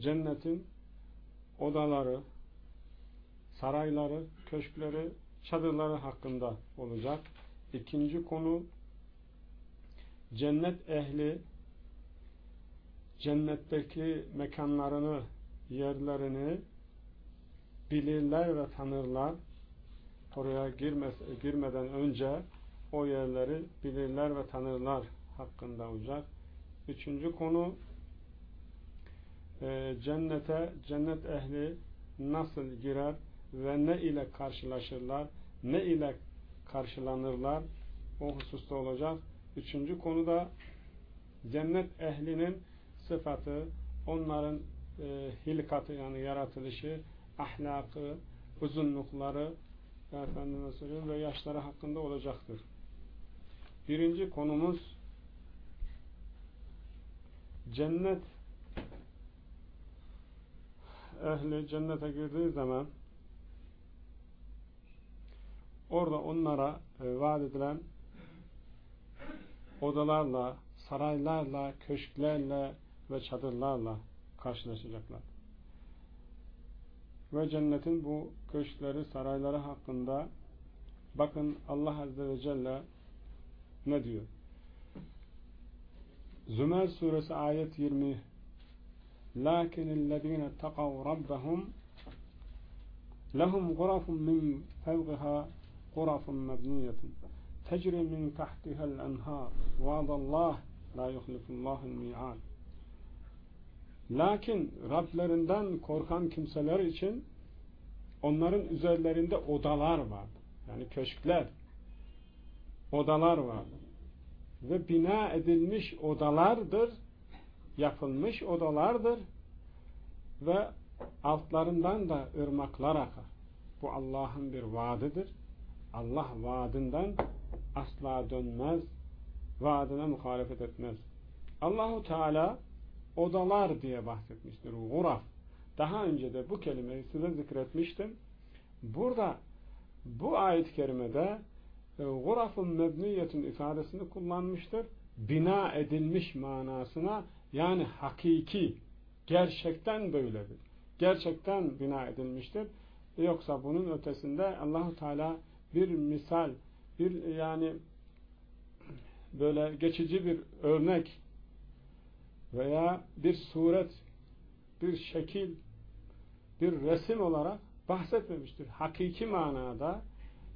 cennetin odaları, sarayları, köşkleri, çadırları hakkında olacak. İkinci konu cennet ehli cennetteki mekanlarını, yerlerini bilirler ve tanırlar. Oraya girmez, girmeden önce o yerleri bilirler ve tanırlar hakkında olacak. Üçüncü konu e, cennete, cennet ehli nasıl girer ve ne ile karşılaşırlar, ne ile karşılanırlar o hususta olacak. Üçüncü konuda cennet ehlinin sıfatı, onların e, hilkatı yani yaratılışı, ahlakı, uzunlukları efendime söyleyeyim ve yaşları hakkında olacaktır. Birinci konumuz cennet ehli cennete girdiği zaman orada onlara e, vaat edilen odalarla, saraylarla, köşklerle ve çadırlarla karşılaşacaklar. Ve cennetin bu köşkleri, sarayları hakkında bakın Allah Azze ve Celle ne diyor? Zümer suresi ayet 20 لكن الذين اتقوا ربهم لهم غرف من فوقها غرف مبنية تجري من تحتها الأنهار وعد الله la yuhlifullahul mi'ad Lakin Rablerinden korkan kimseler için onların üzerlerinde odalar var. Yani köşkler. Odalar var. Ve bina edilmiş odalardır. Yapılmış odalardır. Ve altlarından da ırmaklar akar. Bu Allah'ın bir vaadidir. Allah vaadinden asla dönmez. Vaadine muhalefet etmez. Allahu Teala odalar diye bahsetmiştir. Guraf. Daha önce de bu kelimeyi size zikretmiştim. Burada bu ayet-i kerimede e, gurafun mebniyetun ifadesini kullanmıştır. Bina edilmiş manasına yani hakiki gerçekten böyledir. Gerçekten bina edilmiştir. Yoksa bunun ötesinde Allahu Teala bir misal bir yani böyle geçici bir örnek veya bir suret, bir şekil, bir resim olarak bahsetmemiştir. Hakiki manada,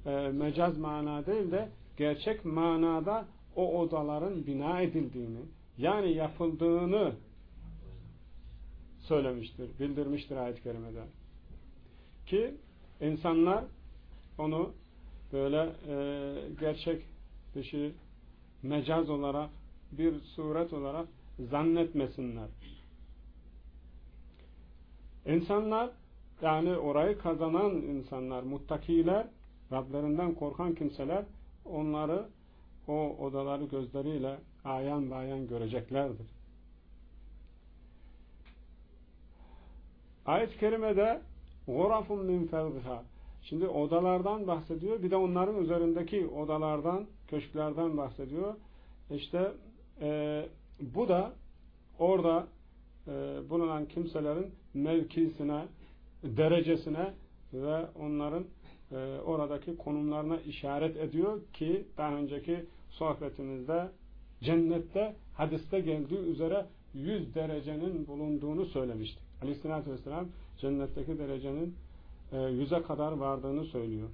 e, mecaz mana değil de gerçek manada o odaların bina edildiğini, yani yapıldığını söylemiştir, bildirmiştir ayet-i kerimede. Ki insanlar onu böyle e, gerçek dışı mecaz olarak bir suret olarak zannetmesinler. İnsanlar yani orayı kazanan insanlar, muttakiler, Rablerinden korkan kimseler onları o odaları gözleriyle ayan bayan göreceklerdir. Ayet-i kerimede غُرَفٌ min فَوْقِهَا Şimdi odalardan bahsediyor. Bir de onların üzerindeki odalardan, köşklerden bahsediyor. İşte e, bu da orada e, bulunan kimselerin mevkisine, derecesine ve onların e, oradaki konumlarına işaret ediyor ki daha önceki sohbetimizde cennette hadiste geldiği üzere yüz derecenin bulunduğunu söylemiştik. Aleyhisselatü Vesselam cennetteki derecenin e, yüze kadar vardığını söylüyor.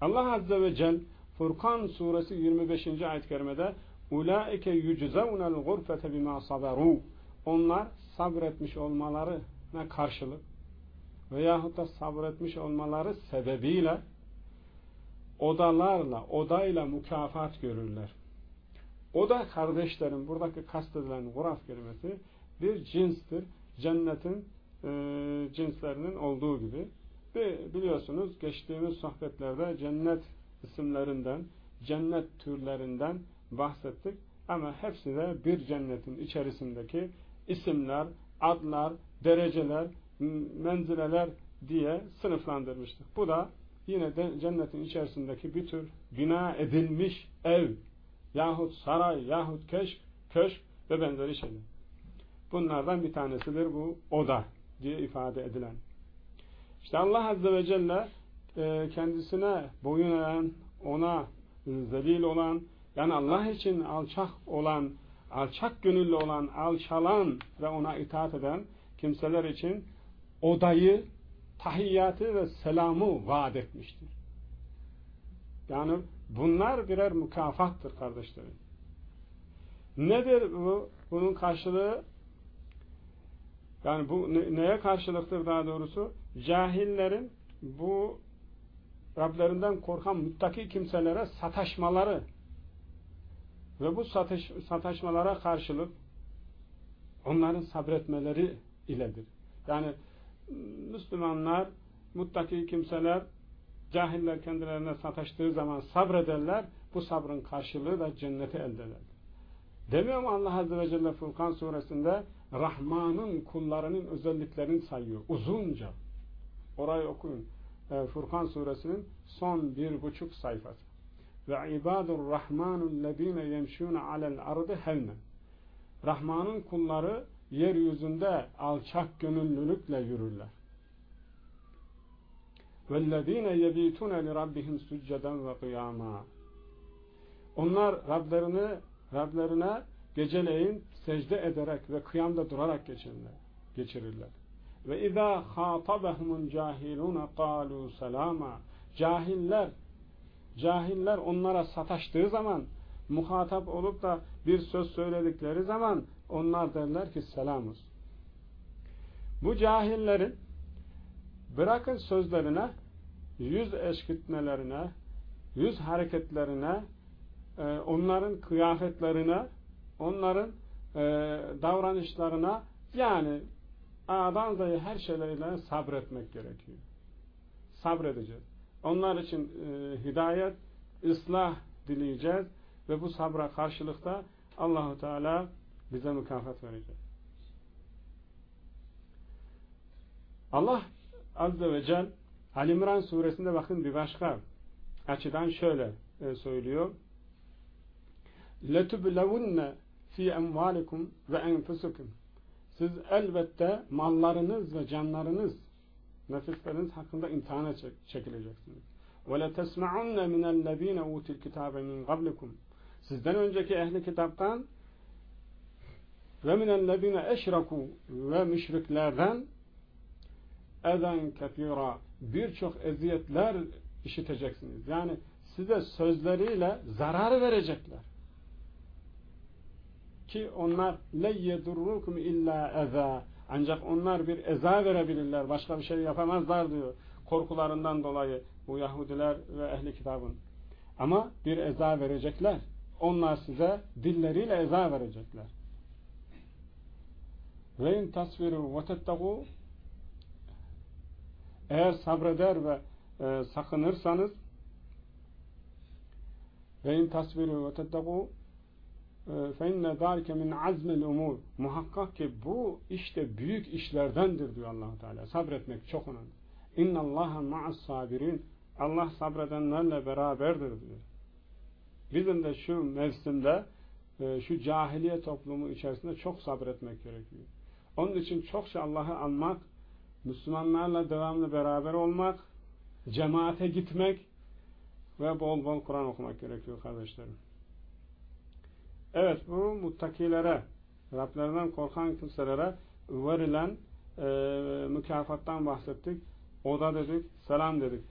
Allah Azze ve Celle Furkan suresi 25. ayet-i kerimede Ulaike yuczevnel gurfete bima saberu Onlar sabretmiş olmalarına karşılık veyahut da sabretmiş olmaları sebebiyle odalarla, odayla mükafat görürler. Oda kardeşlerim, buradaki kastedilen guraf kelimesi bir cinstir. Cennetin e, cinslerinin olduğu gibi. Ve biliyorsunuz geçtiğimiz sohbetlerde cennet isimlerinden, cennet türlerinden bahsettik. Ama hepsi de bir cennetin içerisindeki isimler, adlar, dereceler, menzileler diye sınıflandırmıştık. Bu da yine de cennetin içerisindeki bir tür bina edilmiş ev yahut saray yahut köşk, köşk ve benzeri şeyler. Bunlardan bir tanesidir bu oda diye ifade edilen. İşte Allah Azze ve Celle e, kendisine boyun eğen, ona zelil olan, yani Allah için alçak olan, alçak gönüllü olan, alçalan ve ona itaat eden kimseler için odayı, tahiyyatı ve selamı vaat etmiştir. Yani bunlar birer mükafattır kardeşlerim. Nedir bu? Bunun karşılığı yani bu neye karşılıktır daha doğrusu? Cahillerin bu Rablerinden korkan muttaki kimselere sataşmaları ve bu satış, sataşmalara karşılık onların sabretmeleri iledir. Yani Müslümanlar, muttaki kimseler cahiller kendilerine sataştığı zaman sabrederler. Bu sabrın karşılığı da cenneti elde eder. Demiyor mu Allah Azze ve Celle Furkan suresinde Rahman'ın kullarının özelliklerini sayıyor. Uzunca. Orayı okuyun. E, Furkan suresinin son bir buçuk sayfası. Ve ibadur rahmanul lezine yemşûne alel ardı hevnen. Rahman'ın kulları yeryüzünde alçak gönüllülükle yürürler. وَالَّذ۪ينَ يَب۪يتُونَ لِرَبِّهِمْ سُجَّدًا وَقِيَامًا Onlar Rablerini, Rablerine geceleyin secde ederek ve kıyamda durarak geçirirler. geçirirler. Ve izâ khâtabehumul cahilûne kâlû selâma Cahiller cahiller onlara sataştığı zaman muhatap olup da bir söz söyledikleri zaman onlar derler ki selamız. Bu cahillerin bırakın sözlerine yüz eşkitmelerine yüz hareketlerine e, onların kıyafetlerine onların e, davranışlarına yani A'dan Z'ye her şeylerle sabretmek gerekiyor. Sabredeceğiz. Onlar için e, hidayet, ıslah dileyeceğiz ve bu sabra karşılıkta Allahu Teala bize mükafat verecek. Allah Azze ve Celle Alimran suresinde bakın bir başka açıdan şöyle e, söylüyor. لَتُبْلَوُنَّ fi emvalikum ve enfusukum. Siz elbette mallarınız ve canlarınız, nefisleriniz hakkında imtihana çekileceksiniz. وَلَتَسْمَعُنَّ مِنَ الَّذ۪ينَ اُوتِ الْكِتَابَ مِنْ قَبْلِكُمْ Sizden önceki ehli kitaptan ve minellezine eşraku ve müşriklerden eden kefira birçok eziyetler işiteceksiniz. Yani size sözleriyle zarar verecekler. Ki onlar le yedurrukum illa eza ancak onlar bir eza verebilirler. Başka bir şey yapamazlar diyor. Korkularından dolayı bu Yahudiler ve ehli kitabın. Ama bir eza verecekler. Onlar size dilleriyle eza verecekler. Ve in tasviru ve tettagu eğer sabreder ve e, sakınırsanız ve in tasviru ve tettagu e, fe inne zalike min azmil umur muhakkak ki bu işte büyük işlerdendir diyor Allahu Teala. Sabretmek çok önemli. İnnallaha ma'as sabirin Allah sabredenlerle beraberdir diyor. Bizim de şu mevsimde e, şu cahiliye toplumu içerisinde çok sabretmek gerekiyor. Onun için çokça Allah'ı anmak, Müslümanlarla devamlı beraber olmak, cemaate gitmek ve bol bol Kur'an okumak gerekiyor kardeşlerim. Evet bu muttakilere, Rablerinden korkan kimselere verilen e, mükafattan bahsettik. Oda dedik, selam dedik.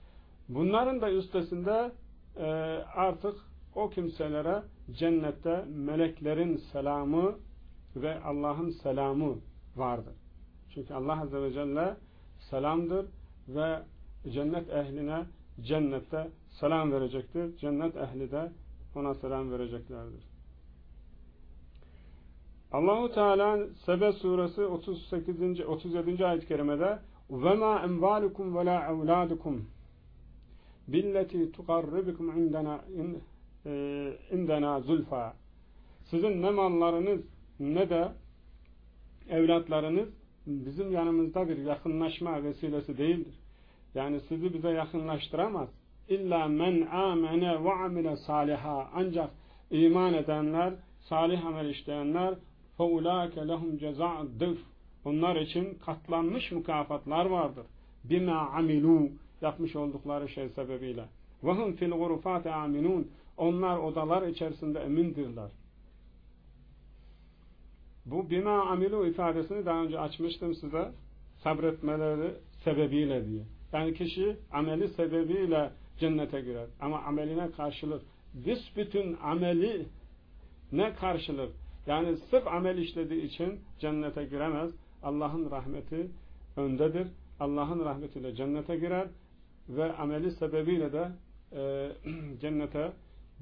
Bunların da üstesinde e, artık o kimselere cennette meleklerin selamı ve Allah'ın selamı vardır. Çünkü Allah Azze ve Celle selamdır ve cennet ehline cennette selam verecektir. Cennet ehli de ona selam vereceklerdir. Allahu Teala Sebe suresi 38. 37. ayet-i kerimede ve ma envalukum ve la evladukum billeti tukarribukum indena e, indena zulfa sizin ne mallarınız ne de evlatlarınız bizim yanımızda bir yakınlaşma vesilesi değildir. Yani sizi bize yakınlaştıramaz. İlla men amene ve amile saliha. Ancak iman edenler, salih amel işleyenler feulâke lehum ceza'dıf. Onlar için katlanmış mükafatlar vardır. Bime amilû. Yapmış oldukları şey sebebiyle. Vahum fil gurufate aminun. Onlar odalar içerisinde emindirler. Bu bima amilu ifadesini daha önce açmıştım size. Sabretmeleri sebebiyle diye. Yani kişi ameli sebebiyle cennete girer. Ama ameline karşılık büsbütün ameli ne karşılık? Yani sırf amel işlediği için cennete giremez. Allah'ın rahmeti öndedir. Allah'ın rahmetiyle cennete girer ve ameli sebebiyle de e, cennete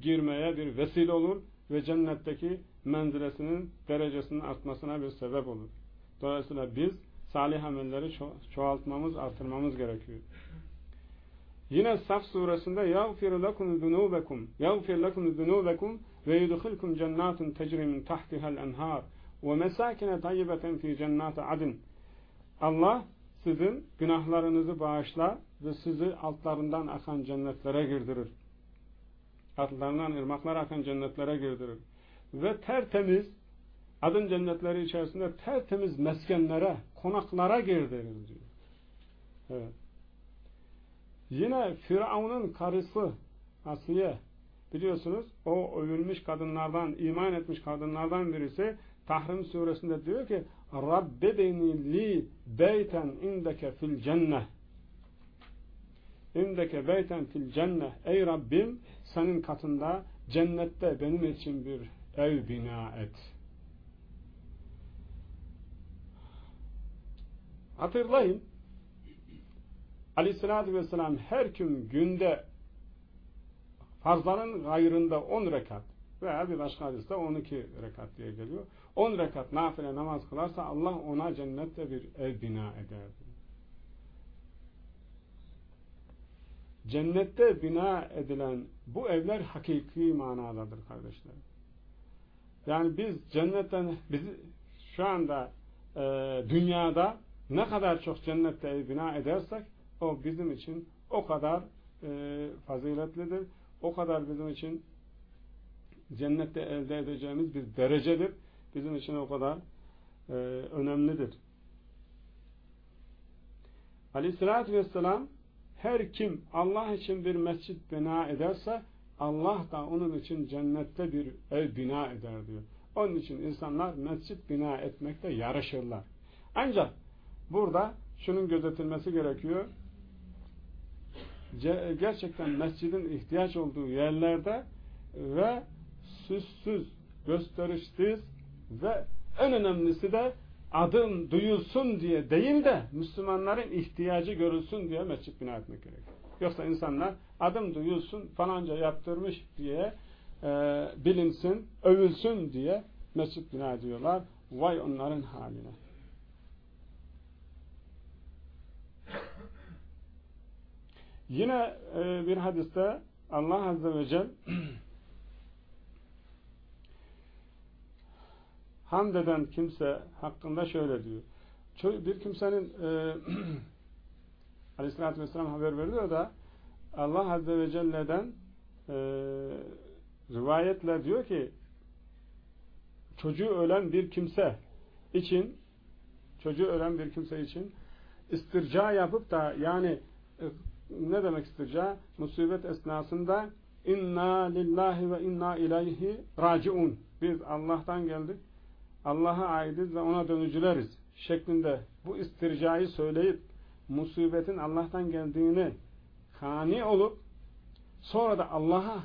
girmeye bir vesile olur ve cennetteki menzilesinin derecesinin artmasına bir sebep olur. Dolayısıyla biz salih amelleri ço çoğaltmamız, artırmamız gerekiyor. Yine Saf suresinde يَغْفِرْ لَكُمْ ذُنُوبَكُمْ يَغْفِرْ لَكُمْ ذُنُوبَكُمْ وَيُدْخِلْكُمْ جَنَّاتٌ تَجْرِ مِنْ تَحْتِهَا الْاَنْهَارِ وَمَسَاكِنَ طَيِّبَةً فِي جَنَّاتِ عَدٍ Allah sizin günahlarınızı bağışlar ve sizi altlarından akan cennetlere girdirir. Altlarından ırmaklar akan cennetlere girdirir. Ve tertemiz adın cennetleri içerisinde tertemiz meskenlere, konaklara girdirir diyor. Evet. Yine Firavun'un karısı Asiye biliyorsunuz o övülmüş kadınlardan, iman etmiş kadınlardan birisi Tahrim suresinde diyor ki Rabbedeni li beyten indeke fil cenneh indeke beyten fil cenneh ey Rabbim senin katında cennette benim için bir ev bina et. Hatırlayın Aleyhisselatü Vesselam her gün günde farzların gayrında 10 rekat veya bir başka hadiste 12 rekat diye geliyor. 10 rekat nafile namaz kılarsa Allah ona cennette bir ev bina eder. Cennette bina edilen bu evler hakiki manadadır kardeşler. Yani biz cennetten biz şu anda e, dünyada ne kadar çok cennette ev bina edersek o bizim için o kadar e, faziletlidir. O kadar bizim için cennette elde edeceğimiz bir derecedir. Bizim için o kadar e, önemlidir. Aleyhissalatü vesselam her kim Allah için bir mescit bina ederse Allah da onun için cennette bir ev bina eder diyor. Onun için insanlar mescit bina etmekte yarışırlar. Ancak burada şunun gözetilmesi gerekiyor gerçekten mescidin ihtiyaç olduğu yerlerde ve süssüz, gösterişsiz ve en önemlisi de adım duyulsun diye değil de Müslümanların ihtiyacı görülsün diye mescit bina etmek gerekiyor. Yoksa insanlar adım duyulsun falanca yaptırmış diye e, bilinsin, övülsün diye mescit bina ediyorlar. Vay onların haline. Yine e, bir hadiste Allah Azze ve Celle hamd eden kimse hakkında şöyle diyor. Bir kimsenin e, Aleyhisselatü Vesselam haber veriyor da Allah Azze ve Celle'den e, rivayetle diyor ki çocuğu ölen bir kimse için çocuğu ölen bir kimse için istirca yapıp da yani e, ne demek istirca? Musibet esnasında inna lillahi ve inna ileyhi raciun. Biz Allah'tan geldik. Allah'a aidiz ve ona dönücüleriz. Şeklinde bu istircayı söyleyip musibetin Allah'tan geldiğini kani olup sonra da Allah'a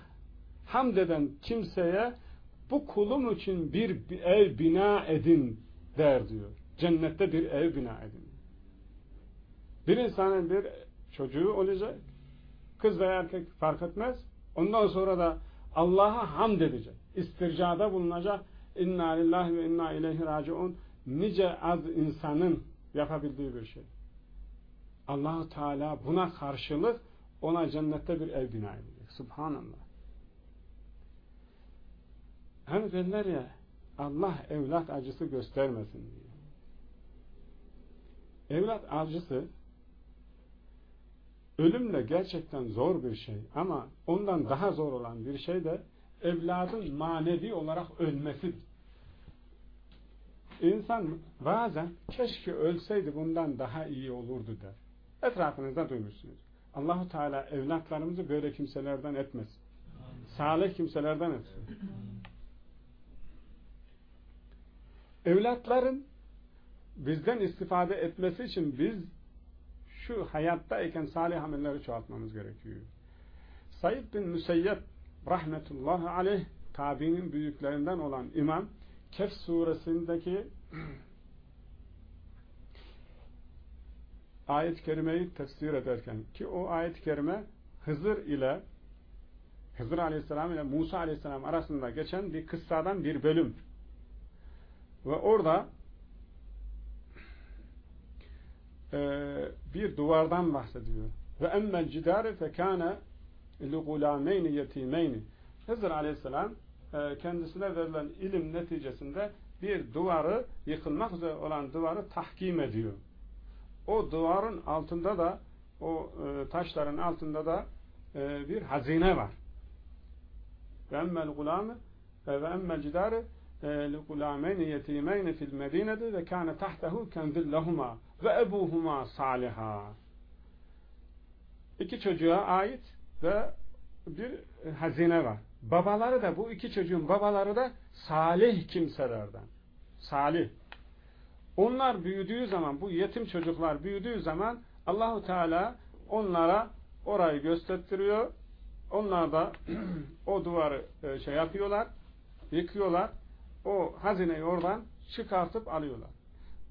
hamd eden kimseye bu kulum için bir ev bina edin der diyor. Cennette bir ev bina edin. Bir insanın bir çocuğu olacak. Kız veya erkek fark etmez. Ondan sonra da Allah'a hamd edecek. İstircada bulunacak. İnna lillahi ve inna ileyhi raciun. Nice az insanın yapabildiği bir şey. Allah Teala buna karşılık ona cennette bir ev bina edecek. Subhanallah. Hani derler ya Allah evlat acısı göstermesin diye. Evlat acısı ölümle gerçekten zor bir şey ama ondan daha zor olan bir şey de evladın manevi olarak ölmesi. İnsan bazen keşke ölseydi bundan daha iyi olurdu der. Etrafınızda duymuşsunuz. Allahu Teala evlatlarımızı böyle kimselerden etmesin. Salih kimselerden etsin. Evlatların bizden istifade etmesi için biz şu hayattayken salih amelleri çoğaltmamız gerekiyor. Said bin Müseyyep rahmetullahi aleyh tabiinin büyüklerinden olan imam Kehf suresindeki ayet-i kerimeyi tefsir ederken ki o ayet-i kerime Hızır ile Hızır aleyhisselam ile Musa aleyhisselam arasında geçen bir kıssadan bir bölüm. Ve orada e, bir duvardan bahsediyor. Ve emmel cidare fekâne li gulâmeyni yetimeyni. Hızır aleyhisselam e, kendisine verilen ilim neticesinde bir duvarı yıkılmak üzere olan duvarı tahkim ediyor O duvarın altında da o e, taşların altında da e, bir hazine var. Ve emmel gulâme ve emmel cidare لغلامين يتيمين في المدينة وكان تحته كنز لهما وأبوهما صالحا İki çocuğa ait ve bir hazine var. Babaları da bu iki çocuğun babaları da salih kimselerden. Salih. Onlar büyüdüğü zaman bu yetim çocuklar büyüdüğü zaman Allahu Teala onlara orayı gösteriyor. Onlar da o duvarı şey yapıyorlar, yıkıyorlar o hazineyi oradan çıkartıp alıyorlar.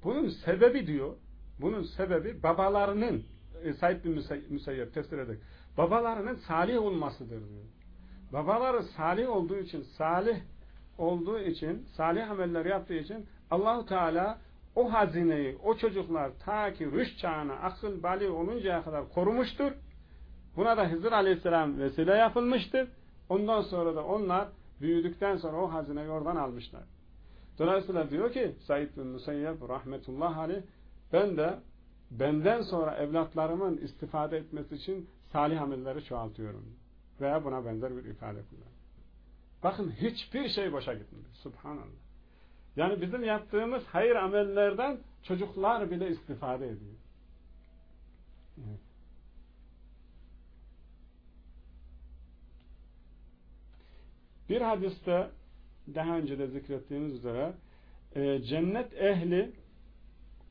Bunun sebebi diyor, bunun sebebi babalarının e, Said bin Müseyyep tefsir ederek babalarının salih olmasıdır diyor. Babaları salih olduğu için, salih olduğu için, salih ameller yaptığı için Allahu Teala o hazineyi, o çocuklar ta ki rüş çağına, akıl bali oluncaya kadar korumuştur. Buna da Hızır Aleyhisselam vesile yapılmıştır. Ondan sonra da onlar büyüdükten sonra o hazineyi oradan almışlar. Dolayısıyla diyor ki Said bin Musayyeb rahmetullah aleyh ben de benden sonra evlatlarımın istifade etmesi için salih amelleri çoğaltıyorum. Veya buna benzer bir ifade kullanıyorum. Bakın hiçbir şey boşa gitmiyor. Subhanallah. Yani bizim yaptığımız hayır amellerden çocuklar bile istifade ediyor. Evet. Bir hadiste daha önce de zikrettiğimiz üzere e, cennet ehli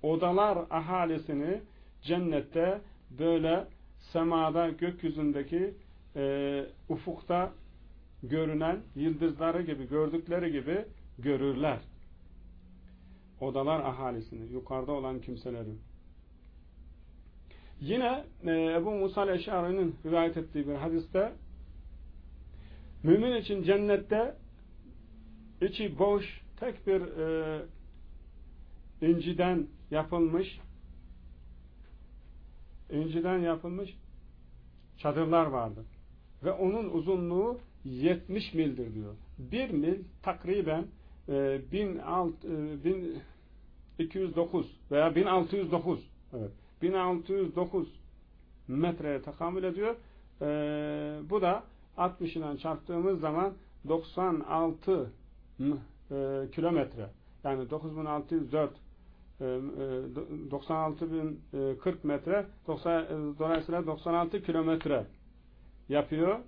odalar ahalisini cennette böyle semada gökyüzündeki e, ufukta görünen yıldızları gibi gördükleri gibi görürler. Odalar ahalisini, yukarıda olan kimseleri. Yine e, Ebu Musa Eşari'nin rivayet ettiği bir hadiste Mümin için cennette içi boş tek bir e, inciden yapılmış inciden yapılmış çadırlar vardır. Ve onun uzunluğu 70 mildir diyor. Bir mil takriben e, 1209 e, veya 1609 evet, 1609 metreye takamül ediyor. E, bu da 60 ile çarptığımız zaman 96 e, kilometre yani 9604 e, 96.040 e, metre 90, e, dolayısıyla 96 kilometre yapıyor.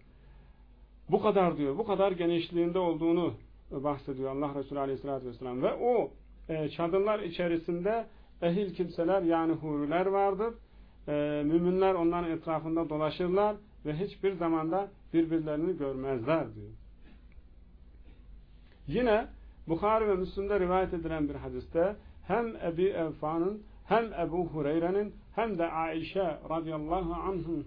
Bu kadar diyor. Bu kadar genişliğinde olduğunu bahsediyor Allah Resulü Aleyhisselatü Vesselam. Ve o e, çadırlar içerisinde ehil kimseler yani huriler vardır. E, müminler onların etrafında dolaşırlar ve hiçbir zamanda birbirlerini görmezler diyor. Yine Bukhari ve Müslim'de rivayet edilen bir hadiste hem Ebi Evfa'nın hem Ebu Hureyre'nin hem de Aişe radıyallahu anhum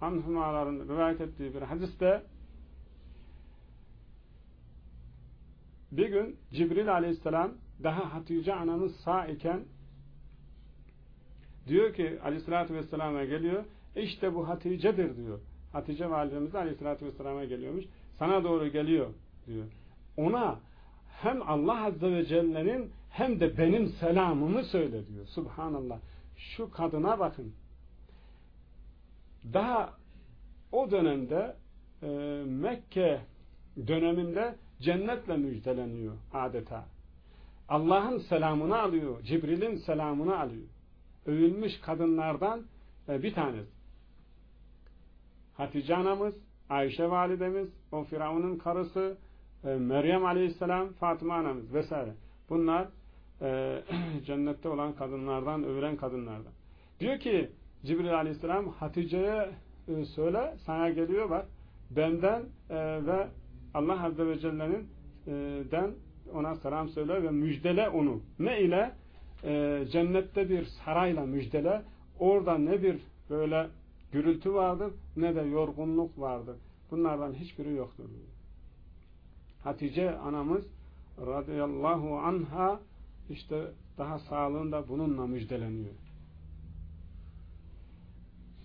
anhumaların rivayet ettiği bir hadiste bir gün Cibril aleyhisselam daha Hatice anamız sağ iken diyor ki aleyhissalatü vesselam'a geliyor işte bu Hatice'dir diyor. Hatice validemiz de aleyhissalatü vesselam'a geliyormuş. Sana doğru geliyor diyor. Ona hem Allah Azze ve Celle'nin hem de benim selamımı söyle diyor. Subhanallah. Şu kadına bakın. Daha o dönemde e, Mekke döneminde cennetle müjdeleniyor adeta. Allah'ın selamını alıyor. Cibril'in selamını alıyor. Övülmüş kadınlardan e, bir tanesi. Hatice anamız, Ayşe validemiz, o Firavun'un karısı, e, Meryem aleyhisselam, Fatıma anamız vesaire. Bunlar e, cennette olan kadınlardan, övülen kadınlardan. Diyor ki Cibril aleyhisselam Hatice'ye söyle sana geliyor bak benden ve Allah azze ve celle'nin e, den ona selam söyle ve müjdele onu. Ne ile? E, cennette bir sarayla müjdele. Orada ne bir böyle gürültü vardır ne de yorgunluk vardır. Bunlardan hiçbiri yoktur. Hatice anamız radıyallahu anha işte daha sağlığında bununla müjdeleniyor.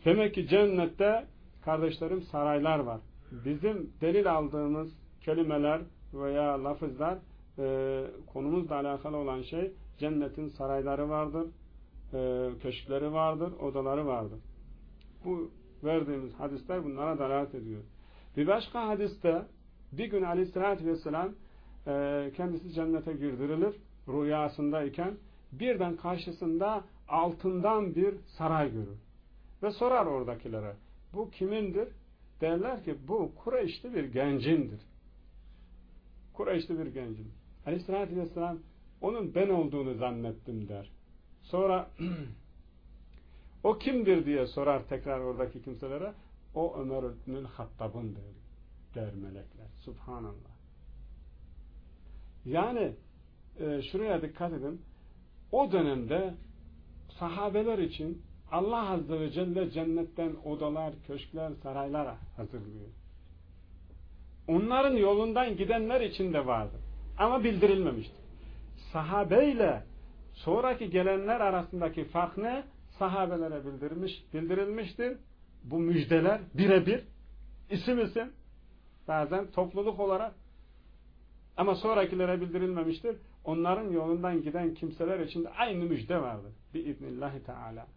Demek ki cennette kardeşlerim saraylar var. Bizim delil aldığımız kelimeler veya lafızlar e, konumuzla alakalı olan şey cennetin sarayları vardır, e, köşkleri vardır, odaları vardır. Bu verdiğimiz hadisler bunlara dalalet ediyor. Bir başka hadiste bir gün aleyhissalatü vesselam e, kendisi cennete girdirilir rüyasındayken birden karşısında altından bir saray görür. Ve sorar oradakilere bu kimindir? Derler ki bu Kureyşli bir gencindir. Kureyşli bir gencin. Aleyhissalatü vesselam onun ben olduğunu zannettim der. Sonra o kimdir diye sorar tekrar oradaki kimselere. O Ömer İbnül Hattab'ın der, der melekler. Subhanallah. Yani e, şuraya dikkat edin. O dönemde sahabeler için Allah Azze ve Celle cennetten odalar, köşkler, saraylar hazırlıyor. Onların yolundan gidenler için de vardı. Ama bildirilmemiştir. Sahabeyle sonraki gelenler arasındaki fark ne? Sahabelere bildirilmiş, bildirilmiştir. Bu müjdeler birebir isim isim bazen topluluk olarak ama sonrakilere bildirilmemiştir. Onların yolundan giden kimseler için de aynı müjde vardır. Biiznillahü Teala.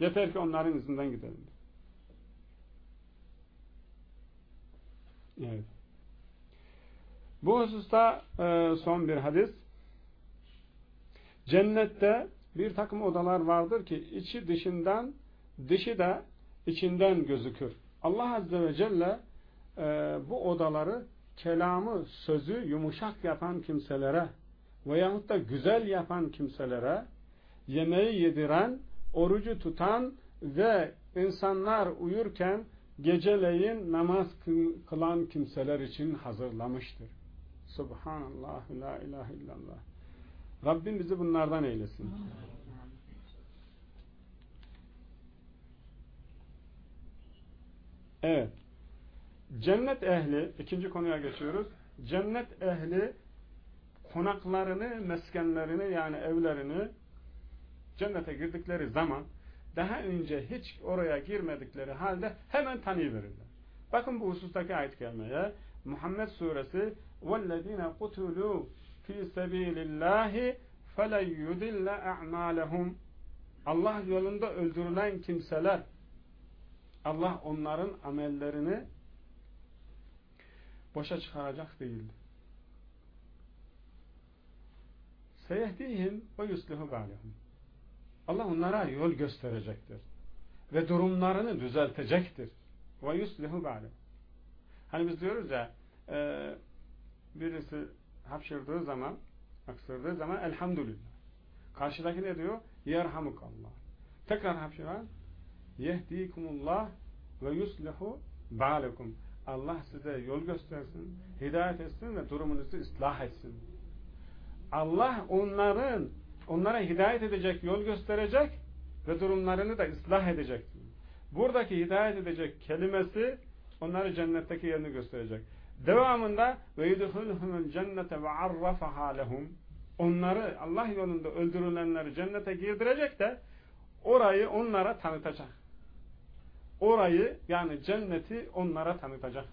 Yeter ki onların izinden gidelim. Evet. Bu hususta e, son bir hadis. Cennette bir takım odalar vardır ki içi dışından, dışı da içinden gözükür. Allah Azze ve Celle e, bu odaları kelamı, sözü yumuşak yapan kimselere veyahut da güzel yapan kimselere yemeği yediren, orucu tutan ve insanlar uyurken geceleyin namaz kılan kimseler için hazırlamıştır. Subhanallah, la ilahe illallah. Rabbim bizi bunlardan eylesin. Evet. Cennet ehli, ikinci konuya geçiyoruz. Cennet ehli konaklarını, meskenlerini yani evlerini cennete girdikleri zaman daha önce hiç oraya girmedikleri halde hemen tanıyıverirler. Bakın bu husustaki ayet gelmeye Muhammed suresi وَالَّذ۪ينَ قُتُلُوا ف۪ي سَب۪يلِ اللّٰهِ فَلَنْ يُدِلَّ اَعْمَالَهُمْ Allah yolunda öldürülen kimseler Allah onların amellerini boşa çıkaracak değildir. Seyehdihim ve yuslihu galihum. Allah onlara yol gösterecektir. Ve durumlarını düzeltecektir. Ve yuslihu galihum. Hani biz diyoruz ya e, birisi hapşırdığı zaman aksırdığı zaman elhamdülillah. Karşıdaki ne diyor? Yerhamukallah. Tekrar hapşıran yehdikumullah ve yuslihu ba'lekum. Allah size yol göstersin, hidayet etsin ve durumunuzu ıslah etsin. Allah onların onlara hidayet edecek, yol gösterecek ve durumlarını da ıslah edecek. Buradaki hidayet edecek kelimesi onları cennetteki yerini gösterecek. Devamında ve yudhulhumul cennete ve arrafaha lehum onları Allah yolunda öldürülenleri cennete girdirecek de orayı onlara tanıtacak. Orayı yani cenneti onlara tanıtacak.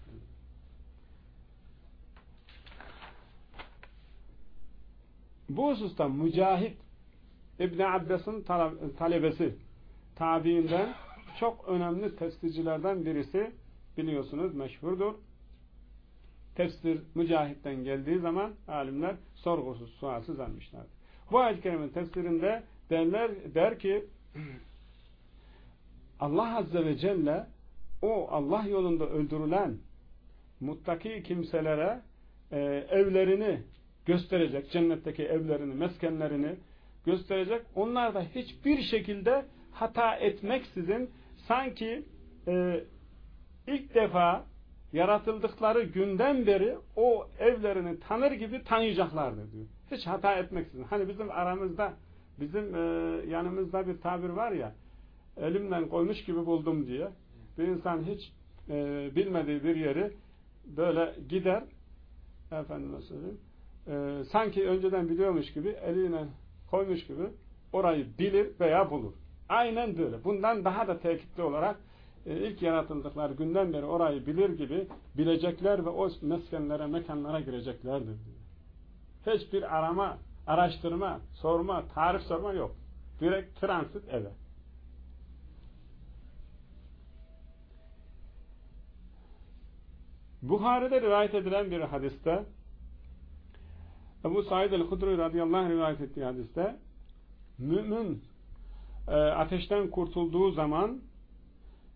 Bu hususta Mücahit İbn Abbas'ın talebesi tabiinden çok önemli testicilerden birisi biliyorsunuz meşhurdur. tefsir mücahitten geldiği zaman alimler sorgusuz sualsız almışlardır. Bu ayet-i kerimenin tefsirinde derler, der ki Allah Azze ve Celle o Allah yolunda öldürülen muttaki kimselere e, evlerini gösterecek, cennetteki evlerini, meskenlerini gösterecek. Onlar da hiçbir şekilde hata etmeksizin sanki e, ilk defa yaratıldıkları günden beri o evlerini tanır gibi tanıyacaklardır diyor. Hiç hata etmeksizin. Hani bizim aramızda, bizim e, yanımızda bir tabir var ya, elimden koymuş gibi buldum diye. Bir insan hiç e, bilmediği bir yeri böyle gider, efendim söyleyeyim, e, sanki önceden biliyormuş gibi, eline koymuş gibi orayı bilir veya bulur. Aynen böyle. Bundan daha da tekitli olarak e, ilk yaratıldıkları günden beri orayı bilir gibi bilecekler ve o meskenlere, mekanlara gireceklerdir diyor. Hiçbir arama, araştırma, sorma, tarif sorma yok. Direkt transit eve. Buhari'de rivayet edilen bir hadiste Ebu Said el-Hudri radıyallahu anh rivayet ettiği hadiste mümin e, ateşten kurtulduğu zaman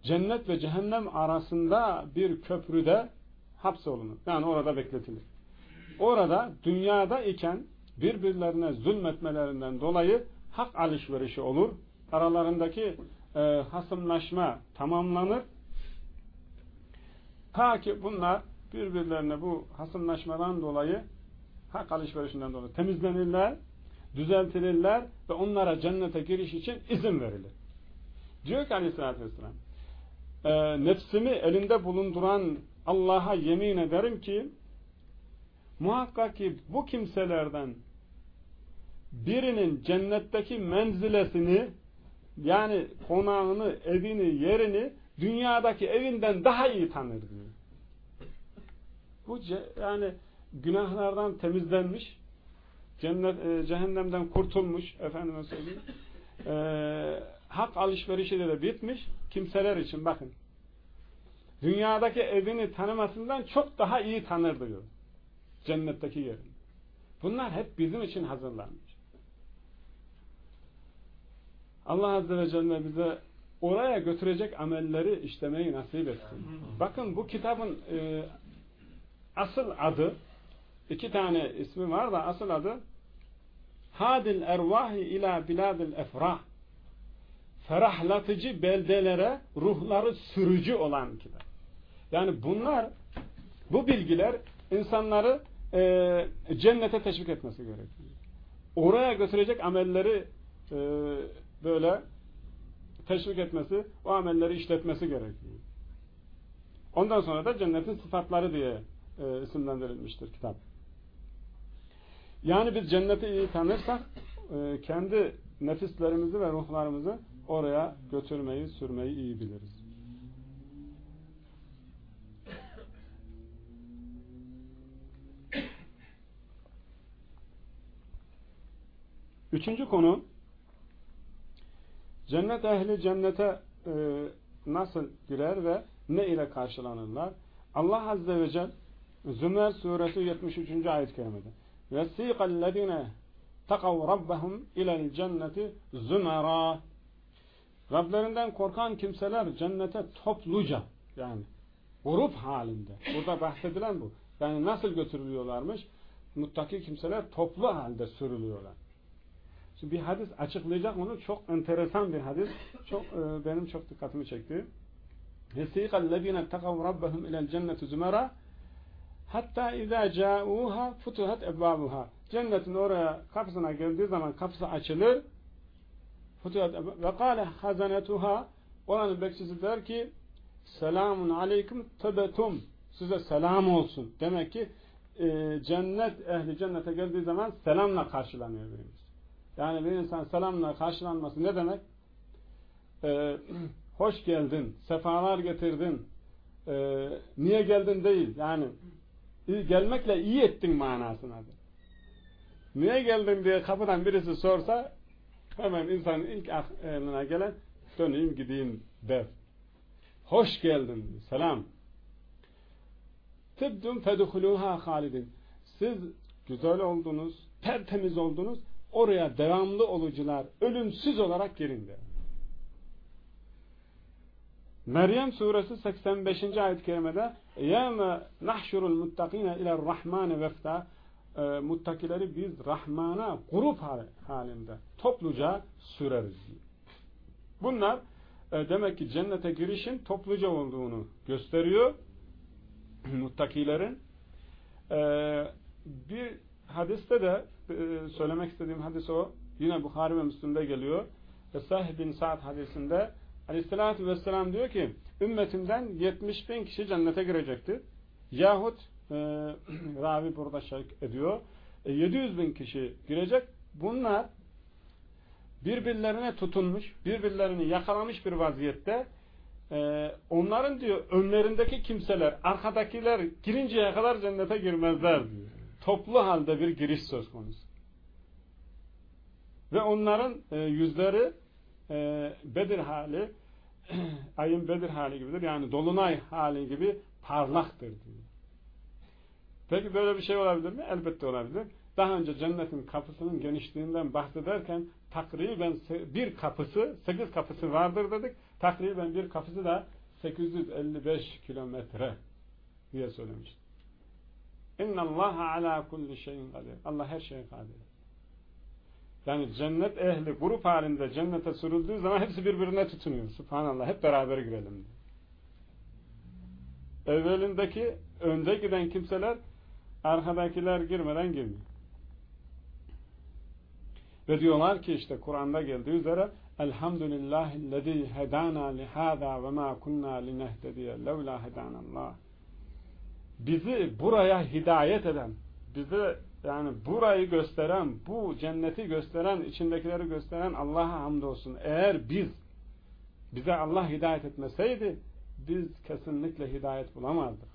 cennet ve cehennem arasında bir köprüde hapsolunur. Yani orada bekletilir. Orada dünyada iken birbirlerine zulmetmelerinden dolayı hak alışverişi olur. Aralarındaki e, hasımlaşma tamamlanır. Ta ki bunlar birbirlerine bu hasımlaşmadan dolayı hak alışverişinden dolayı temizlenirler, düzeltilirler ve onlara cennete giriş için izin verilir. Diyor ki aleyhissalatü vesselam e, nefsimi elinde bulunduran Allah'a yemin ederim ki muhakkak ki bu kimselerden birinin cennetteki menzilesini yani konağını, evini, yerini dünyadaki evinden daha iyi tanır diyor. Bu yani günahlardan temizlenmiş, cennet, e, cehennemden kurtulmuş, efendime söyleyeyim, e, hak alışverişi de, de bitmiş kimseler için bakın. Dünyadaki evini tanımasından çok daha iyi tanır diyor. Cennetteki yerini. Bunlar hep bizim için hazırlanmış. Allah Azze ve Celle bize oraya götürecek amelleri işlemeyi nasip etsin. Bakın bu kitabın e, asıl adı iki tane ismi var da asıl adı Hadil ervahi ila biladil efrah ferahlatıcı beldelere ruhları sürücü olan kitap. Yani bunlar bu bilgiler insanları e, cennete teşvik etmesi gerekiyor. Oraya götürecek amelleri e, böyle teşvik etmesi, o amelleri işletmesi gerekiyor. Ondan sonra da cennetin sıfatları diye e, isimlendirilmiştir kitap. Yani biz cenneti iyi tanırsak e, kendi nefislerimizi ve ruhlarımızı oraya götürmeyi, sürmeyi iyi biliriz. Üçüncü konu cennet ehli cennete e, nasıl girer ve ne ile karşılanırlar? Allah Azze ve Celle Zümer suresi 73. ayet-i kerimede وَسِيقَ الَّذِينَ تَقَوْ رَبَّهُمْ اِلَى الْجَنَّةِ زُمَرًا Rablerinden korkan kimseler cennete topluca yani grup halinde. Burada bahsedilen bu. Yani nasıl götürülüyorlarmış? Muttaki kimseler toplu halde sürülüyorlar. Şimdi bir hadis açıklayacak onu. Çok enteresan bir hadis. Çok e, benim çok dikkatimi çekti. يَسِيقَ الَّذ۪ينَ اتَّقَوْ رَبَّهُمْ اِلَى الْجَنَّةِ زُمَرًا Hatta izâ câûhâ futuhat ebvâbuhâ. Cennetin oraya kapısına geldiği zaman kapısı açılır. Futuhat ve kâle hazanetuhâ oranın bekçisi der ki selamun aleyküm tebetum size selam olsun. Demek ki e, cennet ehli cennete geldiği zaman selamla karşılanıyor birimiz. Yani bir insan selamla karşılanması ne demek? E, hoş geldin, sefalar getirdin, e, niye geldin değil. Yani gelmekle iyi ettin manasınadır. Niye geldin diye kapıdan birisi sorsa hemen insanın ilk aklına gelen döneyim gideyim der. Hoş geldin. Selam. Tıbdum fedhuluha halidin. Siz güzel oldunuz, tertemiz oldunuz. Oraya devamlı olucular, ölümsüz olarak girin der. Meryem suresi 85. ayet-i kerimede Yevme nahşurul muttakine ile rahmane vefta e, muttakileri biz Rahman'a grup halinde topluca süreriz. Bunlar e, demek ki cennete girişin topluca olduğunu gösteriyor muttakilerin. E, bir hadiste de e, söylemek istediğim hadis o. Yine Bukhari ve Müslim'de geliyor. Sahih bin Sa'd hadisinde Aleyhisselatü Vesselam diyor ki ümmetimden 70 bin kişi cennete girecektir. Yahut e, ravi burada şark ediyor. E, 700 bin kişi girecek. Bunlar birbirlerine tutunmuş, birbirlerini yakalamış bir vaziyette e, onların diyor önlerindeki kimseler, arkadakiler girinceye kadar cennete girmezler diyor. Toplu halde bir giriş söz konusu. Ve onların e, yüzleri e, Bedir hali ayın Bedir hali gibidir. Yani dolunay hali gibi parlaktır diyor. Peki böyle bir şey olabilir mi? Elbette olabilir. Daha önce cennetin kapısının genişliğinden bahsederken takriben bir kapısı, sekiz kapısı vardır dedik. Takriben bir kapısı da 855 kilometre diye söylemiştim. İnna Allah ala kulli şeyin kadir. Allah her şeye kadir. Yani cennet ehli grup halinde cennete sürüldüğü zaman hepsi birbirine tutunuyor. Subhanallah hep beraber girelim. Evvelindeki önde giden kimseler arkadakiler girmeden girmiyor. Ve diyorlar ki işte Kur'an'da geldiği üzere Elhamdülillahillezî hedâna lihâzâ ve mâ kunnâ linehtediye levlâ hedânallâh. Bizi buraya hidayet eden, bize yani burayı gösteren, bu cenneti gösteren, içindekileri gösteren Allah'a hamdolsun. Eğer biz, bize Allah hidayet etmeseydi, biz kesinlikle hidayet bulamazdık.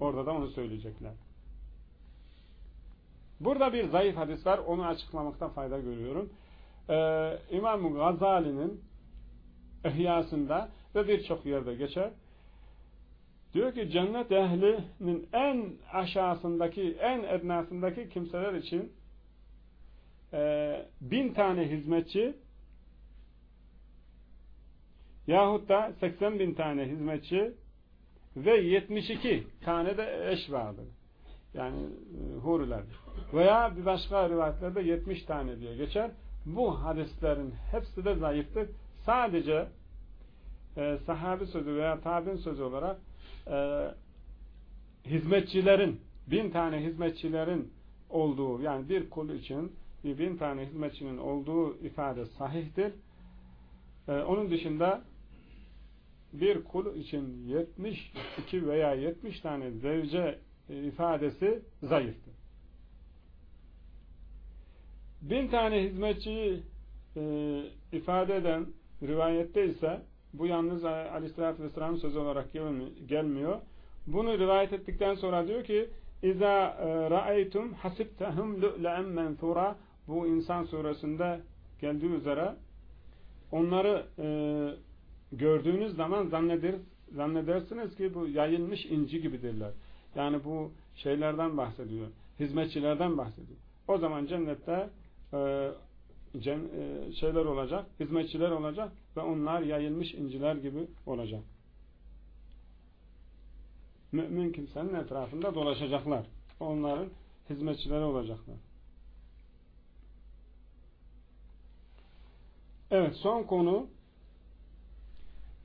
Orada da onu söyleyecekler. Burada bir zayıf hadis var. Onu açıklamakta fayda görüyorum. Ee, İmam Gazali'nin İhyasında ve birçok yerde geçer. Diyor ki cennet ehlinin en aşağısındaki, en ednasındaki kimseler için e, bin tane hizmetçi yahut da 80 bin tane hizmetçi ve 72 tane de eş vardır. Yani e, huriler. Veya bir başka rivayetlerde 70 tane diye geçer. Bu hadislerin hepsi de zayıftır. Sadece e, sahabi sözü veya tabin sözü olarak e, hizmetçilerin bin tane hizmetçilerin olduğu yani bir kul için bir bin tane hizmetçinin olduğu ifade sahihtir. E, onun dışında bir kul için 72 veya 70 tane zevce ifadesi zayıftır. Bin tane hizmetçiyi e, ifade eden rivayette ise bu yalnız Aleyhisselatü Vesselam'ın sözü olarak gelmiyor. Bunu rivayet ettikten sonra diyor ki İza e, ra'aytum hasibtehum lu'le'en menthura bu insan suresinde geldiği üzere onları e, gördüğünüz zaman zanneder, zannedersiniz ki bu yayılmış inci gibidirler. Yani bu şeylerden bahsediyor. Hizmetçilerden bahsediyor. O zaman cennette e, e, şeyler olacak, hizmetçiler olacak ve onlar yayılmış inciler gibi olacak. Mümin kimsenin etrafında dolaşacaklar. Onların hizmetçileri olacaklar. Evet, son konu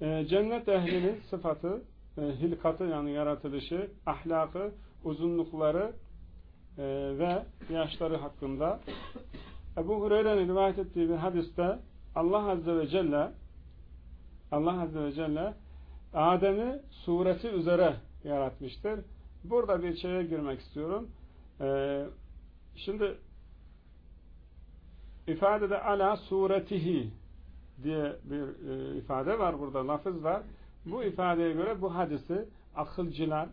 e, cennet ehlinin sıfatı, e, hilkatı yani yaratılışı, ahlakı, uzunlukları ve yaşları hakkında Ebu Hureyre'nin rivayet ettiği bir hadiste Allah Azze ve Celle Allah Azze ve Celle Adem'i sureti üzere yaratmıştır. Burada bir şeye girmek istiyorum. Ee, şimdi ifadede ala suretihi diye bir e, ifade var burada, lafız var. Bu ifadeye göre bu hadisi akılcılar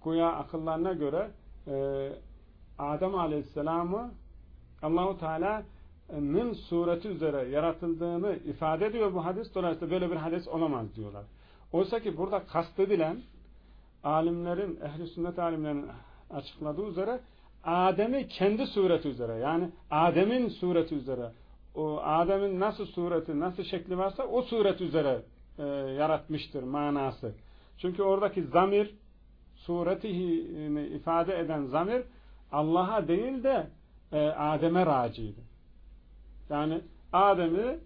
kuya akıllarına göre e, Adem Aleyhisselam'ı Allahu Teala'nın sureti üzere yaratıldığını ifade ediyor bu hadis. Dolayısıyla böyle bir hadis olamaz diyorlar. Oysa ki burada kastedilen alimlerin, ehli sünnet alimlerinin açıkladığı üzere Adem'i kendi sureti üzere yani Adem'in sureti üzere o Adem'in nasıl sureti, nasıl şekli varsa o suret üzere e, yaratmıştır manası. Çünkü oradaki zamir suretini ifade eden zamir Allah'a değil de e, Adem'e raciydi. Yani Adem'i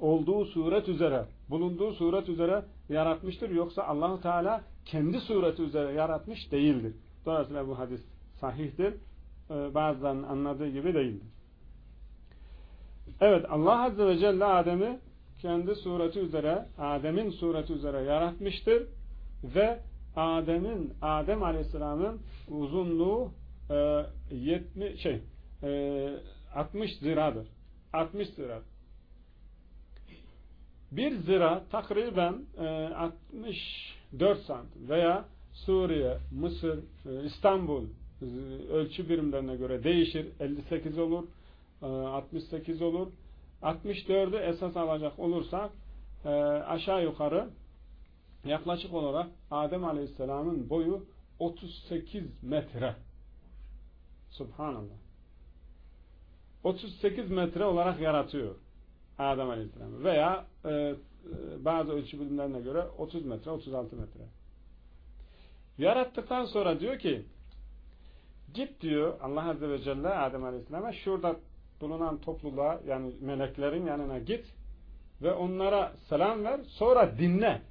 olduğu suret üzere, bulunduğu suret üzere yaratmıştır. Yoksa Allahu Teala kendi sureti üzere yaratmış değildir. Dolayısıyla bu hadis sahihtir. Ee, bazılarının anladığı gibi değildir. Evet Allah Azze ve Celle Adem'i kendi sureti üzere, Adem'in sureti üzere yaratmıştır ve Adem'in, Adem Aleyhisselam'ın uzunluğu e, 70 şey e, 60 ziradır. 60 zira. Bir zira takriben e, 64 santim veya Suriye, Mısır, e, İstanbul e, ölçü birimlerine göre değişir. 58 olur, 68 e, olur. 64'ü esas alacak olursak aşağı yukarı yaklaşık olarak Adem Aleyhisselam'ın boyu 38 metre. Subhanallah. 38 metre olarak yaratıyor Adem Aleyhisselam. Veya e, bazı ölçü bilimlerine göre 30 metre, 36 metre. Yarattıktan sonra diyor ki git diyor Allah Azze ve Celle Adem Aleyhisselam'a şurada bulunan topluluğa yani meleklerin yanına git ve onlara selam ver sonra dinle.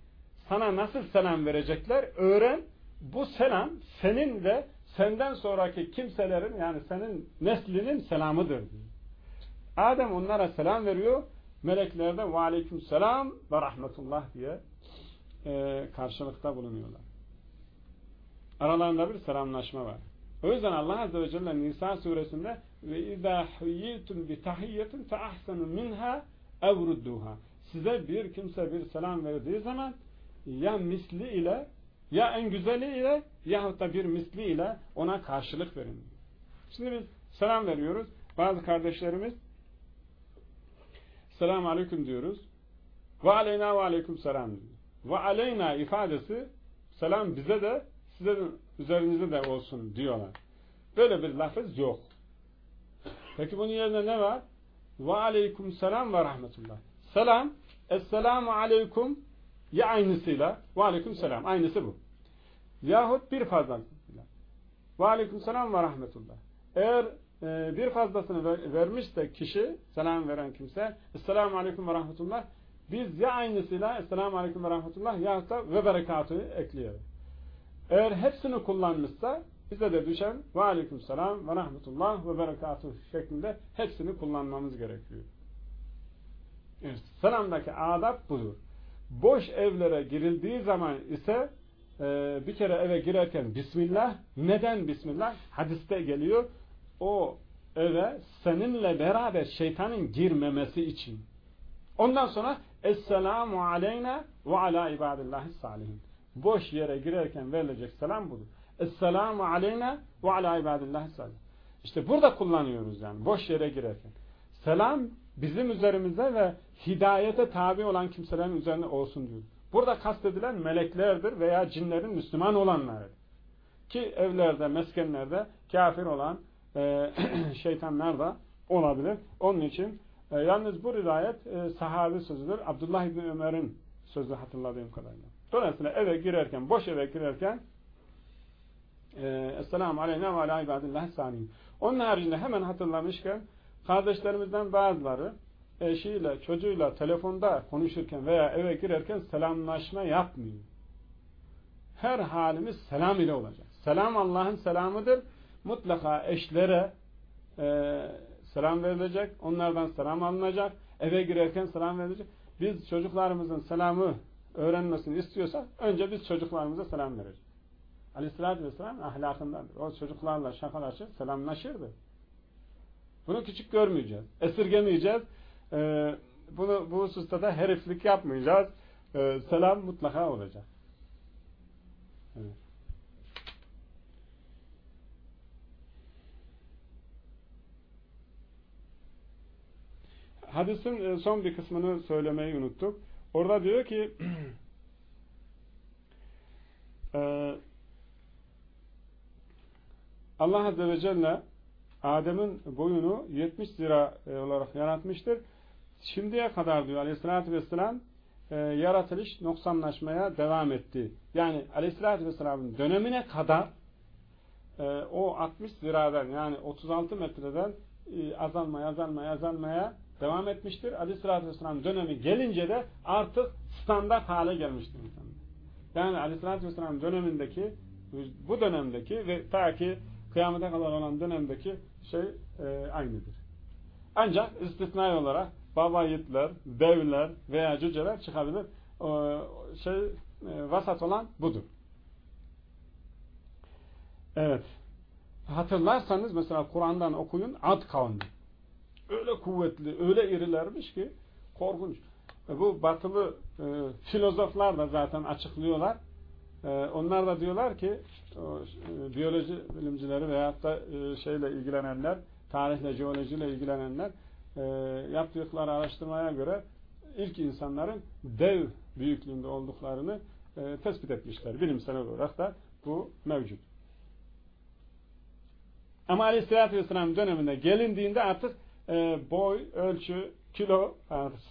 Sana nasıl selam verecekler öğren. Bu selam senin ve senden sonraki kimselerin yani senin neslinin selamıdır. Adem onlara selam veriyor. Melekler de aleyküm selam ve rahmetullah diye e, karşılıkta bulunuyorlar. Aralarında bir selamlaşma var. O yüzden Allah Azze ve Celle Nisa suresinde ve izâ huyyitum bi tahiyyetin fe ahsenu minha evrudduha. Size bir kimse bir selam verdiği zaman ya misli ile ya en güzeli ile yahut da bir misli ile ona karşılık verin. Şimdi biz selam veriyoruz. Bazı kardeşlerimiz selamu aleyküm diyoruz. Ve aleyna ve aleyküm selam diyor. Ve aleyna ifadesi selam bize de size de, üzerinizde de olsun diyorlar. Böyle bir lafız yok. Peki bunun yerine ne var? Ve aleyküm selam ve rahmetullah. Selam, esselamu aleyküm ya aynısıyla ve aleyküm selam. Aynısı bu. Yahut bir fazlasıyla. Ve aleyküm selam ve rahmetullah. Eğer e, bir fazlasını ver, vermişse kişi, selam veren kimse, esselamu aleyküm ve rahmetullah, biz ya aynısıyla esselamu aleyküm ve rahmetullah yahut da ve berekatı ekleyelim. Eğer hepsini kullanmışsa bize de düşen ve aleyküm selam ve rahmetullah ve berekatuhu şeklinde hepsini kullanmamız gerekiyor. Evet, selamdaki adab budur. Boş evlere girildiği zaman ise e, bir kere eve girerken Bismillah. Neden Bismillah? Hadiste geliyor. O eve seninle beraber şeytanın girmemesi için. Ondan sonra Esselamu aleyna ve ala ibadillahi salihin. Boş yere girerken verilecek selam budur. Esselamu aleyna ve ala ibadillahi salih. İşte burada kullanıyoruz yani boş yere girerken. Selam bizim üzerimize ve hidayete tabi olan kimselerin üzerine olsun diyor. Burada kastedilen meleklerdir veya cinlerin Müslüman olanları. Ki evlerde, meskenlerde kafir olan e, şeytanlar da olabilir. Onun için e, yalnız bu rivayet e, sahabi sözüdür. Abdullah İbni Ömer'in sözü hatırladığım kadarıyla. Dolayısıyla eve girerken, boş eve girerken e, Esselamu aleyna ve ala. Onun haricinde hemen hatırlamışken kardeşlerimizden bazıları eşiyle, çocuğuyla telefonda konuşurken veya eve girerken selamlaşma yapmıyor. Her halimiz selam ile olacak. Selam Allah'ın selamıdır. Mutlaka eşlere e, selam verilecek. Onlardan selam alınacak. Eve girerken selam verilecek. Biz çocuklarımızın selamı öğrenmesini istiyorsak önce biz çocuklarımıza selam vereceğiz. Aleyhissalatü vesselam ahlakındandır. O çocuklarla şakalaşır, selamlaşırdı. Bunu küçük görmeyeceğiz. Esirgemeyeceğiz. Ee, bunu, bu hususta da heriflik yapmayacağız. Ee, selam mutlaka olacak. Evet. Hadisin e, son bir kısmını söylemeyi unuttuk. Orada diyor ki e, Allah Azze ve Celle Adem'in boyunu 70 lira e, olarak yaratmıştır. Şimdiye kadar diyor Aleyhisselatü Vesselam e, yaratılış noksanlaşmaya devam etti. Yani Aleyhisselatü Vesselam'ın dönemine kadar e, o 60 liradan yani 36 metreden e, azalmaya azalmaya azalmaya devam etmiştir. Aleyhisselatü Vesselam dönemi gelince de artık standart hale gelmiştir. Yani Aleyhisselatü Vesselam dönemindeki bu dönemdeki ve ta ki kıyamete kadar olan dönemdeki şey e, aynıdır. Ancak istisnai olarak baba yiğitler, devler veya cüceler çıkabilir. O, şey e, vasat olan budur. Evet. Hatırlarsanız mesela Kur'an'dan okuyun Ad kavmi. Öyle kuvvetli, öyle irilermiş ki korkunç. E, bu batılı e, filozoflar da zaten açıklıyorlar. E, onlar da diyorlar ki e, biyoloji bilimcileri veyahut da e, şeyle ilgilenenler, tarihle, jeolojiyle ilgilenenler e, yaptıkları araştırmaya göre ilk insanların dev büyüklüğünde olduklarını tespit etmişler. Bilimsel olarak da bu mevcut. Ama Aleyhisselatü Vesselam döneminde gelindiğinde artık boy, ölçü, kilo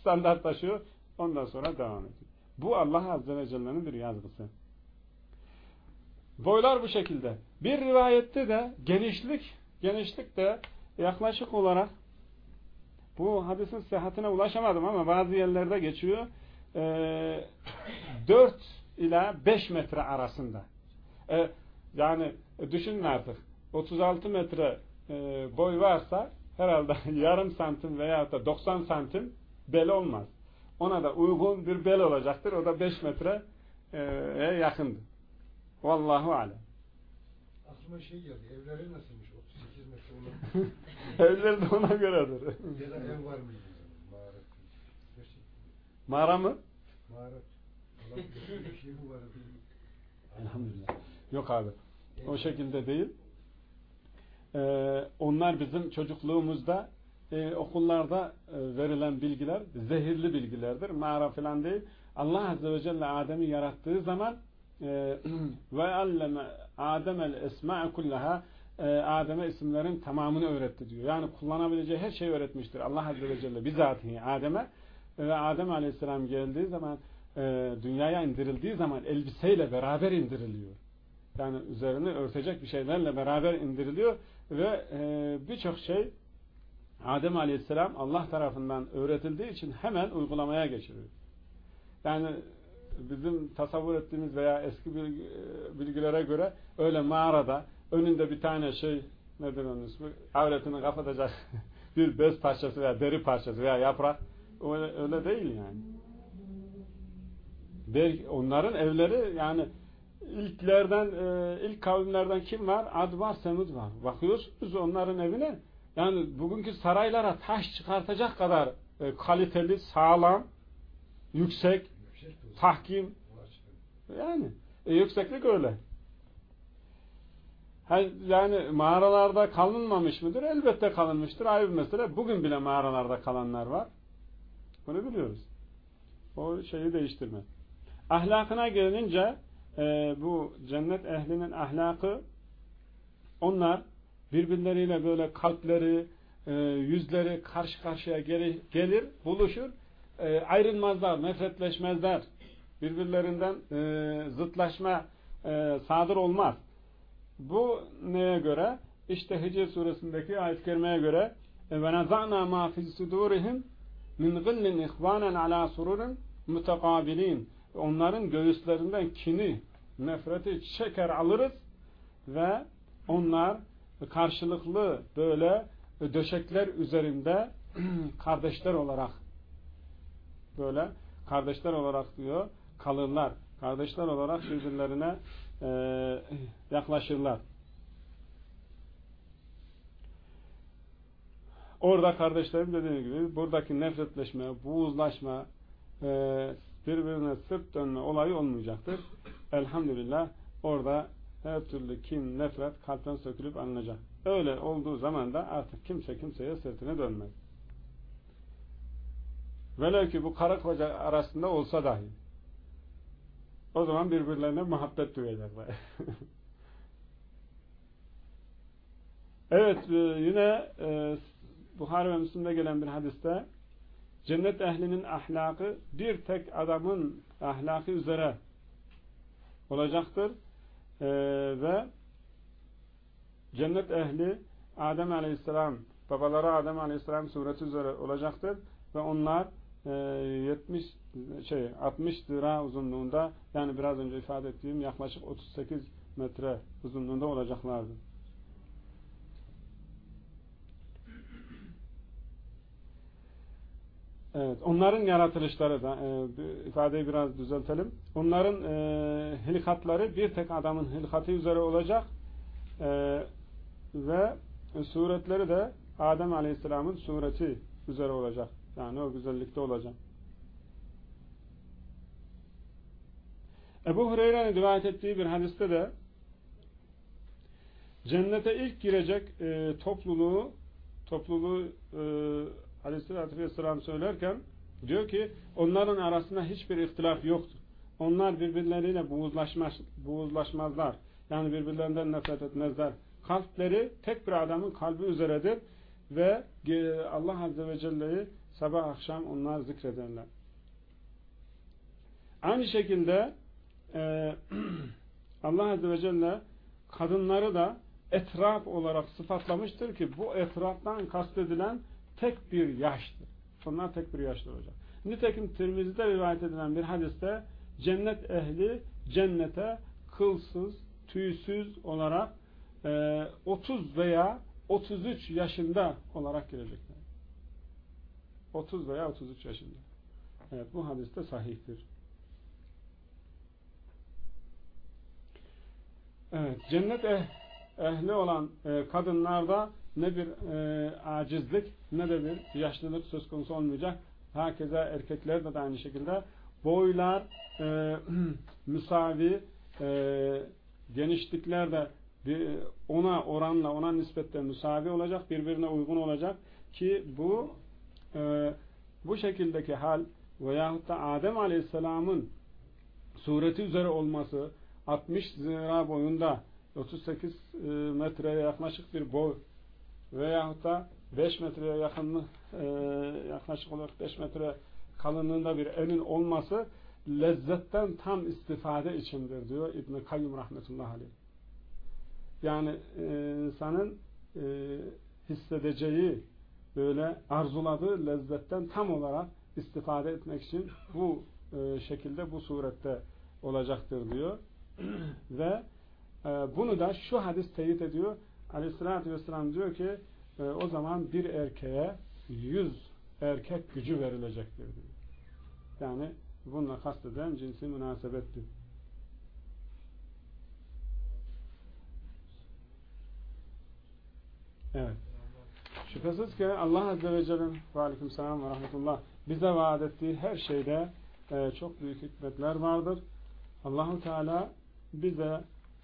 standartlaşıyor. Ondan sonra devam ediyor. Bu Allah Azze ve Celle'nin bir yazgısı. Boylar bu şekilde. Bir rivayette de genişlik, genişlik de yaklaşık olarak bu hadisin sıhhatine ulaşamadım ama bazı yerlerde geçiyor. E, 4 ila 5 metre arasında. E, yani düşünün artık 36 metre e, boy varsa herhalde yarım santim veya da 90 santim bel olmaz. Ona da uygun bir bel olacaktır. O da 5 metreye yakındır. Vallahu alem. Aklıma şey geldi. Evleri nasılmış? 38 metre olan. Evleri de ona göredir. Ya da ev var mıydı? Mağara. Mağara mı? Mağara. Bir şey mi var? Elhamdülillah. Yok abi. O şekilde değil. Ee, onlar bizim çocukluğumuzda e, okullarda e, verilen bilgiler zehirli bilgilerdir. Mağara falan değil. Allah Azze ve Celle Adem'i yarattığı zaman ve alleme Adem'el esma'a kullaha Adem'e isimlerin tamamını öğretti diyor. Yani kullanabileceği her şeyi öğretmiştir. Allah Azze ve Celle bizatihi Adem'e ve Adem Aleyhisselam geldiği zaman e, dünyaya indirildiği zaman elbiseyle beraber indiriliyor. Yani üzerini örtecek bir şeylerle beraber indiriliyor ve e, birçok şey Adem Aleyhisselam Allah tarafından öğretildiği için hemen uygulamaya geçiriyor. Yani bizim tasavvur ettiğimiz veya eski bilgilere göre öyle mağarada önünde bir tane şey nedir onun ismi? Avretini kapatacak bir bez parçası veya deri parçası veya yaprak öyle, öyle değil yani. Belki onların evleri yani ilklerden e, ilk kavimlerden kim var? Ad var, Semud var. Bakıyorsunuz onların evine yani bugünkü saraylara taş çıkartacak kadar e, kaliteli, sağlam, yüksek, tahkim yani e, yükseklik öyle. Yani mağaralarda kalınmamış mıdır? Elbette kalınmıştır. Ayrı bir mesele. Bugün bile mağaralarda kalanlar var. Bunu biliyoruz. O şeyi değiştirmez. Ahlakına gelince e, bu cennet ehlinin ahlakı onlar birbirleriyle böyle kalpleri, e, yüzleri karşı karşıya gelir, buluşur, e, ayrılmazlar, nefretleşmezler. Birbirlerinden e, zıtlaşma e, sadır olmaz. Bu neye göre? İşte Hicr suresindeki ayet-i kerimeye göre nazana ma fi sudurihim min gillin ihvanen ala sururun mutekabilin. Onların göğüslerinden kini, nefreti çeker alırız ve onlar karşılıklı böyle döşekler üzerinde kardeşler olarak böyle kardeşler olarak diyor kalırlar. Kardeşler olarak birbirlerine e, yaklaşırlar. Orada kardeşlerim dediğim gibi buradaki nefretleşme, buğuzlaşma, e, birbirine sırt dönme olayı olmayacaktır. Elhamdülillah orada her türlü kin, nefret kalpten sökülüp alınacak. Öyle olduğu zaman da artık kimse kimseye sırtını dönmez. Velev ki bu karı koca arasında olsa dahi. O zaman birbirlerine muhabbet duyacaklar. evet e, yine e, Buhari ve Müslim'de gelen bir hadiste cennet ehlinin ahlakı bir tek adamın ahlakı üzere olacaktır. Ee, ve cennet ehli Adem Aleyhisselam babaları Adem Aleyhisselam sureti üzere olacaktır ve onlar e, 70 şey 60 lira uzunluğunda yani biraz önce ifade ettiğim yaklaşık 38 metre uzunluğunda olacaklardır. Evet, onların yaratılışları da e, ifadeyi biraz düzeltelim. Onların e, hilkatları bir tek adamın hilkatı üzere olacak e, ve suretleri de Adem Aleyhisselam'ın sureti üzere olacak. Yani o güzellikte olacak. Ebu Hureyre'nin rivayet ettiği bir hadiste de cennete ilk girecek e, topluluğu topluluğu e, Aleyhisselatü Vesselam söylerken diyor ki onların arasında hiçbir ihtilaf yoktur. Onlar birbirleriyle buğuzlaşmaz, buğuzlaşmazlar. Yani birbirlerinden nefret etmezler. Kalpleri tek bir adamın kalbi üzeredir ve Allah Azze ve Celle'yi sabah akşam onlar zikrederler. Aynı şekilde e, Allah Azze ve Celle kadınları da etraf olarak sıfatlamıştır ki bu etraftan kastedilen tek bir yaştır. Onlar tek bir yaştır olacak. Nitekim Tirmizi'de rivayet edilen bir hadiste cennet ehli cennete kılsız, tüysüz olarak e, 30 veya 33 yaşında olarak girecekler. 30 veya 33 yaşında. Evet bu hadiste sahihtir. Evet cennet eh, ehli olan e, kadınlarda ne bir e, acizlik ne de bir yaşlılık söz konusu olmayacak. Herkese erkeklerde de aynı şekilde boylar e, müsavi e, genişlikler de ona oranla ona nispetle müsavi olacak birbirine uygun olacak ki bu e, bu şekildeki hal veyahut da Adem Aleyhisselam'ın sureti üzere olması 60 zira boyunda 38 e, metreye yaklaşık bir boy veyahut da 5 metreye yakın e, yaklaşık olarak 5 metre kalınlığında bir elin olması lezzetten tam istifade içindir diyor İbn-i Kayyum rahmetullahi aleyh. Yani e, insanın hissedeceği böyle arzuladığı lezzetten tam olarak istifade etmek için bu şekilde bu surette olacaktır diyor. Ve e, bunu da şu hadis teyit ediyor. Aleyhissalatü vesselam diyor ki e, o zaman bir erkeğe yüz erkek gücü verilecektir diyor. Yani bununla kasteden cinsi münasebettir. Evet. Şüphesiz ki Allah Azze ve Celle'nin aleyküm selam ve rahmetullah bize vaat ettiği her şeyde e, çok büyük hikmetler vardır. Allahu Teala biz de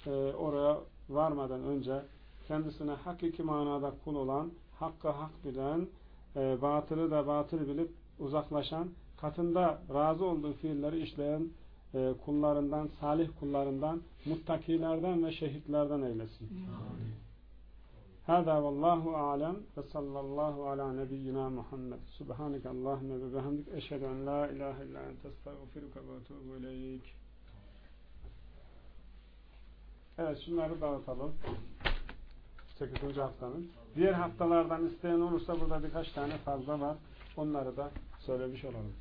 e, oraya varmadan önce kendisine hakiki manada kul olan, hakka hak bilen, e, batılı da batıl bilip uzaklaşan, katında razı olduğu fiilleri işleyen e, kullarından, salih kullarından, muttakilerden ve şehitlerden eylesin. Hâdâ vallâhu âlem ve sallallahu ala nebiyyina Muhammed. Subhaneke Allahümme ve behemdik eşhedü en la ilahe illa ente estağfiruke ve etûbü ileyk. Evet şunları dağıtalım. 8. haftanın. Diğer haftalardan isteyen olursa burada birkaç tane fazla var. Onları da söylemiş olalım.